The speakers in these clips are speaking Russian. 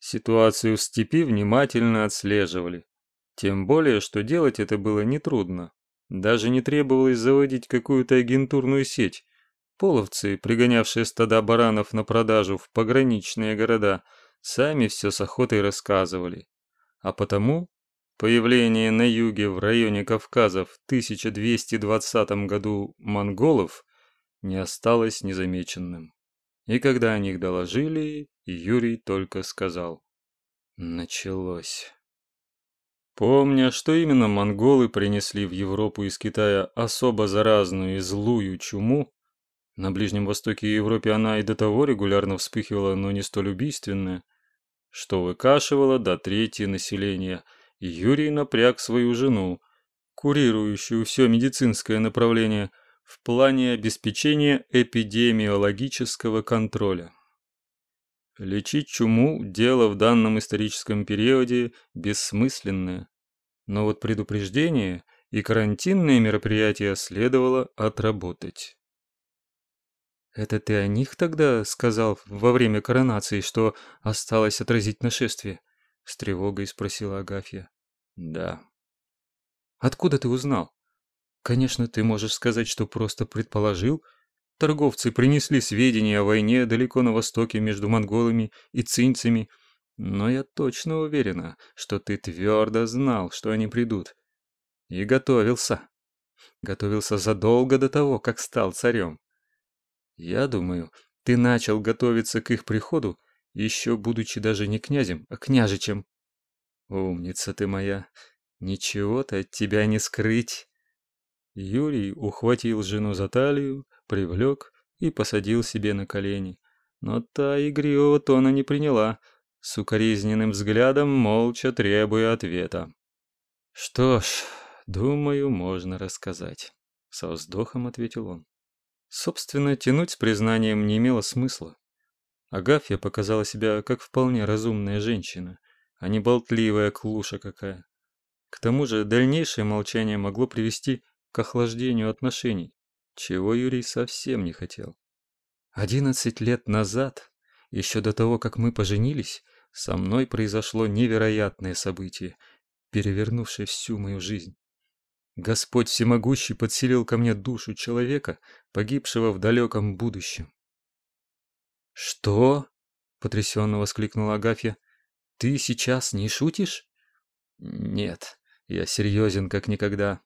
Ситуацию в степи внимательно отслеживали. Тем более, что делать это было нетрудно. Даже не требовалось заводить какую-то агентурную сеть. Половцы, пригонявшие стада баранов на продажу в пограничные города, сами все с охотой рассказывали. А потому появление на юге в районе Кавказа в 1220 году монголов не осталось незамеченным. И когда о них доложили, Юрий только сказал «Началось». Помня, что именно монголы принесли в Европу из Китая особо заразную и злую чуму, на Ближнем Востоке и Европе она и до того регулярно вспыхивала, но не столь убийственная, что выкашивала до трети населения, Юрий напряг свою жену, курирующую все медицинское направление, в плане обеспечения эпидемиологического контроля. Лечить чуму – дело в данном историческом периоде бессмысленное. Но вот предупреждение и карантинные мероприятия следовало отработать. «Это ты о них тогда сказал во время коронации, что осталось отразить нашествие?» – с тревогой спросила Агафья. «Да». «Откуда ты узнал?» «Конечно, ты можешь сказать, что просто предположил», Торговцы принесли сведения о войне далеко на востоке между монголами и цинцами, но я точно уверена, что ты твердо знал, что они придут. И готовился. Готовился задолго до того, как стал царем. Я думаю, ты начал готовиться к их приходу, еще будучи даже не князем, а княжичем. Умница ты моя, ничего-то от тебя не скрыть. Юрий ухватил жену за талию, привлек и посадил себе на колени. Но та игривого тона не приняла, с укоризненным взглядом молча требуя ответа. «Что ж, думаю, можно рассказать», — со вздохом ответил он. Собственно, тянуть с признанием не имело смысла. Агафья показала себя как вполне разумная женщина, а не болтливая клуша какая. К тому же дальнейшее молчание могло привести к охлаждению отношений, чего Юрий совсем не хотел. Одиннадцать лет назад, еще до того, как мы поженились, со мной произошло невероятное событие, перевернувшее всю мою жизнь. Господь Всемогущий подселил ко мне душу человека, погибшего в далеком будущем. «Что?» — потрясенно воскликнула Агафья. «Ты сейчас не шутишь?» «Нет, я серьезен как никогда.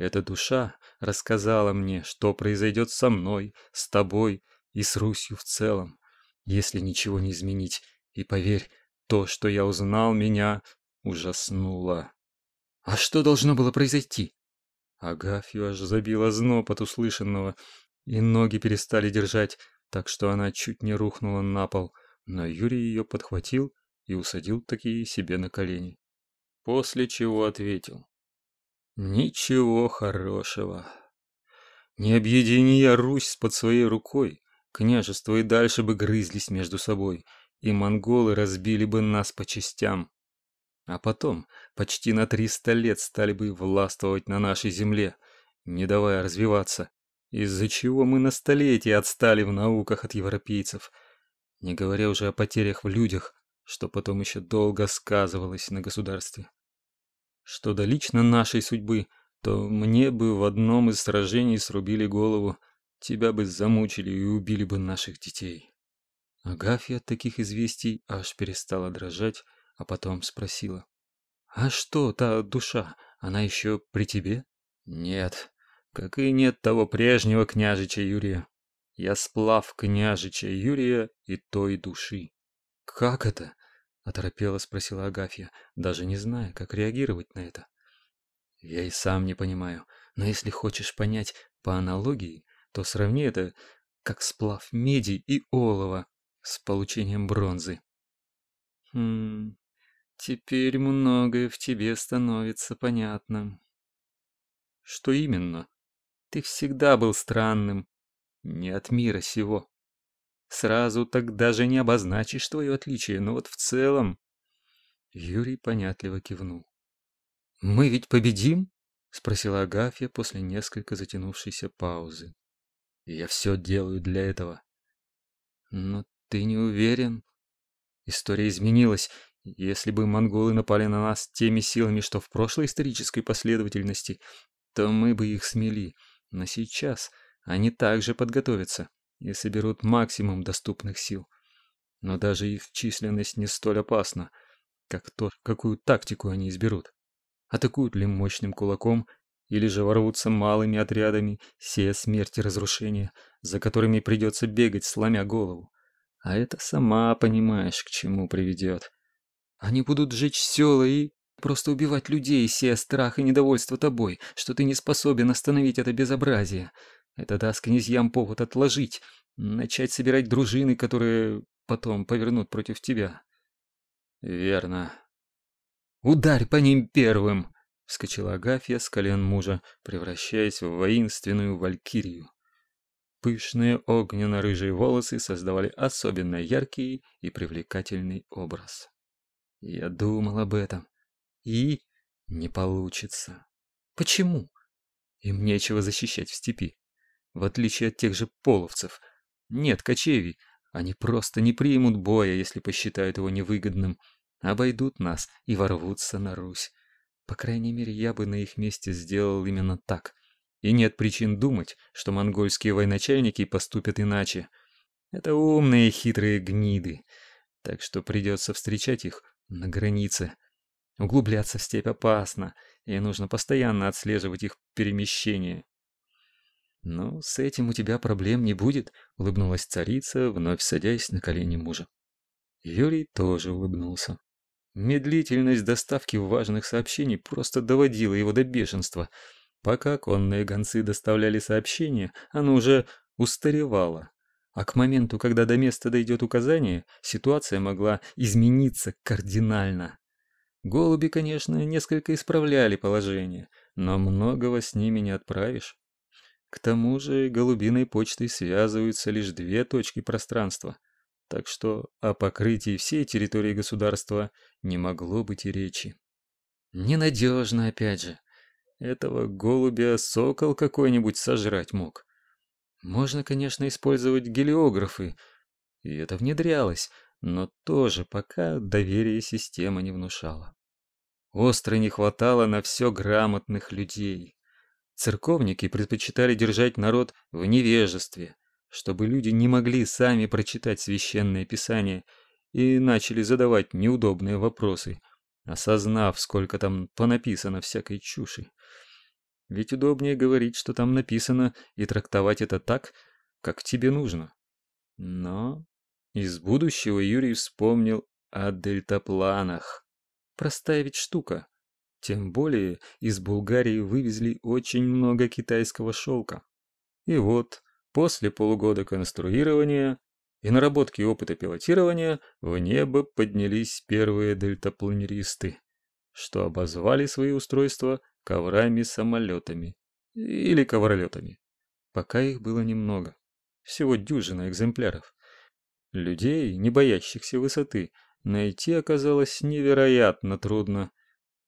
Эта душа рассказала мне, что произойдет со мной, с тобой и с Русью в целом, если ничего не изменить. И поверь, то, что я узнал, меня ужаснуло. А что должно было произойти? Агафью аж забила зноб от услышанного, и ноги перестали держать, так что она чуть не рухнула на пол, но Юрий ее подхватил и усадил такие себе на колени. После чего ответил. Ничего хорошего. Не объедини я Русь под своей рукой, княжества и дальше бы грызлись между собой, и монголы разбили бы нас по частям. А потом почти на триста лет стали бы властвовать на нашей земле, не давая развиваться, из-за чего мы на столетия отстали в науках от европейцев, не говоря уже о потерях в людях, что потом еще долго сказывалось на государстве. Что до лично нашей судьбы, то мне бы в одном из сражений срубили голову, тебя бы замучили и убили бы наших детей. Агафья от таких известий аж перестала дрожать, а потом спросила. «А что, та душа, она еще при тебе?» «Нет, как и нет того прежнего княжича Юрия. Я сплав княжича Юрия и той души». «Как это?» Оторопела спросила Агафья, даже не зная, как реагировать на это. Я и сам не понимаю, но если хочешь понять по аналогии, то сравни это как сплав меди и олова с получением бронзы. Хм, теперь многое в тебе становится понятным. Что именно? Ты всегда был странным, не от мира сего. Сразу так даже не обозначишь твое отличие, но вот в целом...» Юрий понятливо кивнул. «Мы ведь победим?» — спросила Агафья после несколько затянувшейся паузы. «Я все делаю для этого». «Но ты не уверен?» История изменилась. Если бы монголы напали на нас теми силами, что в прошлой исторической последовательности, то мы бы их смели. Но сейчас они также подготовятся и соберут максимум доступных сил. Но даже их численность не столь опасна, как то, какую тактику они изберут. Атакуют ли мощным кулаком, или же ворвутся малыми отрядами, сея смерть и разрушение, за которыми придется бегать, сломя голову. А это сама понимаешь, к чему приведет. Они будут сжечь села и просто убивать людей, сея страх и недовольство тобой, что ты не способен остановить это безобразие. Это даст князьям повод отложить, начать собирать дружины, которые потом повернут против тебя. Верно. Ударь по ним первым, вскочила Агафья с колен мужа, превращаясь в воинственную валькирию. Пышные огненно-рыжие волосы создавали особенно яркий и привлекательный образ. Я думал об этом. И не получится. Почему? Им нечего защищать в степи. В отличие от тех же половцев. Нет кочевий. Они просто не примут боя, если посчитают его невыгодным. Обойдут нас и ворвутся на Русь. По крайней мере, я бы на их месте сделал именно так. И нет причин думать, что монгольские военачальники поступят иначе. Это умные и хитрые гниды. Так что придется встречать их на границе. Углубляться в степь опасно, и нужно постоянно отслеживать их перемещение. «Ну, с этим у тебя проблем не будет», — улыбнулась царица, вновь садясь на колени мужа. Юрий тоже улыбнулся. Медлительность доставки важных сообщений просто доводила его до бешенства — Пока конные гонцы доставляли сообщение, оно уже устаревало. А к моменту, когда до места дойдет указание, ситуация могла измениться кардинально. Голуби, конечно, несколько исправляли положение, но многого с ними не отправишь. К тому же голубиной почтой связываются лишь две точки пространства, так что о покрытии всей территории государства не могло быть и речи. Ненадежно, опять же. Этого голубя сокол какой-нибудь сожрать мог. Можно, конечно, использовать гелиографы, и это внедрялось, но тоже пока доверие система не внушала. Остро не хватало на все грамотных людей. Церковники предпочитали держать народ в невежестве, чтобы люди не могли сами прочитать священное писание и начали задавать неудобные вопросы, осознав, сколько там понаписано всякой чуши. Ведь удобнее говорить, что там написано, и трактовать это так, как тебе нужно. Но из будущего Юрий вспомнил о дельтапланах. Простая ведь штука. Тем более из Булгарии вывезли очень много китайского шелка. И вот, после полугода конструирования и наработки опыта пилотирования, в небо поднялись первые дельтапланеристы, что обозвали свои устройства коврами-самолетами или ковролетами. Пока их было немного, всего дюжина экземпляров. Людей, не боящихся высоты, найти оказалось невероятно трудно.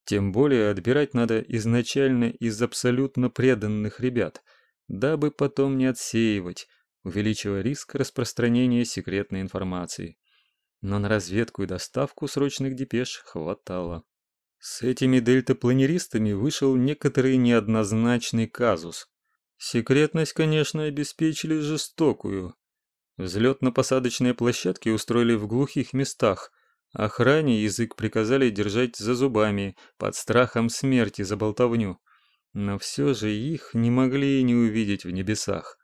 Тем более отбирать надо изначально из абсолютно преданных ребят, дабы потом не отсеивать, увеличивая риск распространения секретной информации. Но на разведку и доставку срочных депеш хватало. С этими дельтапланеристами вышел некоторый неоднозначный казус. Секретность, конечно, обеспечили жестокую. Взлетно-посадочные площадки устроили в глухих местах. Охране язык приказали держать за зубами, под страхом смерти за болтовню. Но все же их не могли не увидеть в небесах.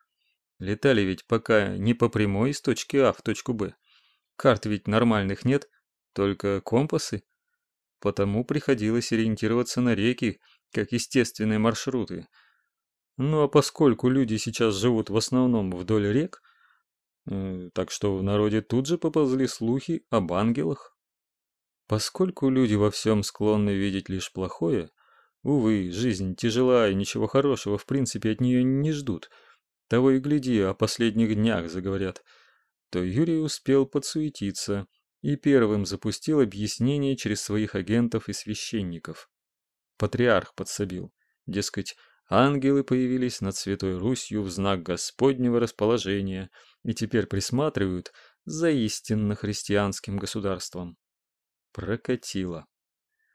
Летали ведь пока не по прямой из точки А в точку Б. Карт ведь нормальных нет, только компасы потому приходилось ориентироваться на реки, как естественные маршруты. Ну а поскольку люди сейчас живут в основном вдоль рек, э, так что в народе тут же поползли слухи об ангелах. Поскольку люди во всем склонны видеть лишь плохое, увы, жизнь тяжела и ничего хорошего в принципе от нее не ждут, того и гляди, о последних днях заговорят, то Юрий успел подсуетиться – и первым запустил объяснение через своих агентов и священников. Патриарх подсобил, дескать, ангелы появились над Святой Русью в знак Господнего расположения и теперь присматривают за истинно христианским государством. Прокатило.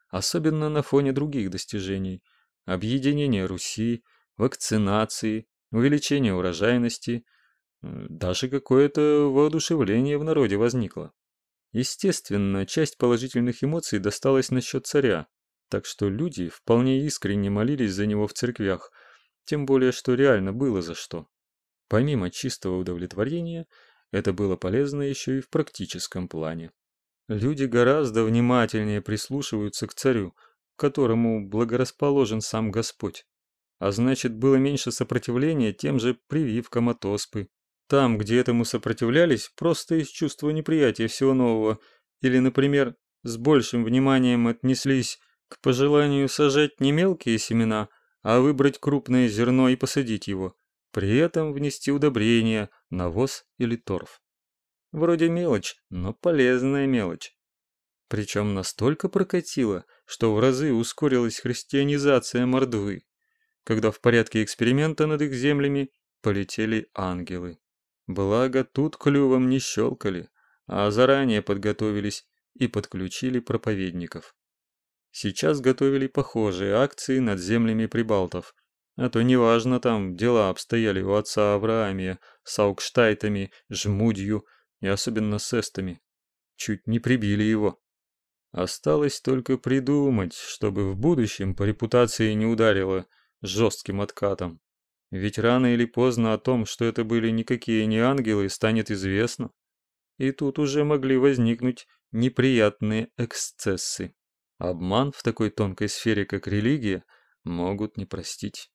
Особенно на фоне других достижений – объединения Руси, вакцинации, увеличения урожайности, даже какое-то воодушевление в народе возникло. Естественно, часть положительных эмоций досталась насчет царя, так что люди вполне искренне молились за него в церквях, тем более что реально было за что. Помимо чистого удовлетворения, это было полезно еще и в практическом плане. Люди гораздо внимательнее прислушиваются к царю, которому благорасположен сам Господь. А значит, было меньше сопротивления тем же прививкам от оспы. Там, где этому сопротивлялись, просто из чувства неприятия всего нового, или, например, с большим вниманием отнеслись к пожеланию сажать не мелкие семена, а выбрать крупное зерно и посадить его, при этом внести удобрения, навоз или торф. Вроде мелочь, но полезная мелочь. Причем настолько прокатило, что в разы ускорилась христианизация мордвы, когда в порядке эксперимента над их землями полетели ангелы. Благо тут клювом не щелкали, а заранее подготовились и подключили проповедников. Сейчас готовили похожие акции над землями прибалтов, а то неважно там дела обстояли у отца Авраамия с Аукштайтами, Жмудью и особенно с эстами. Чуть не прибили его. Осталось только придумать, чтобы в будущем по репутации не ударило жестким откатом. Ведь рано или поздно о том, что это были никакие не ангелы, станет известно. И тут уже могли возникнуть неприятные эксцессы. Обман в такой тонкой сфере, как религия, могут не простить.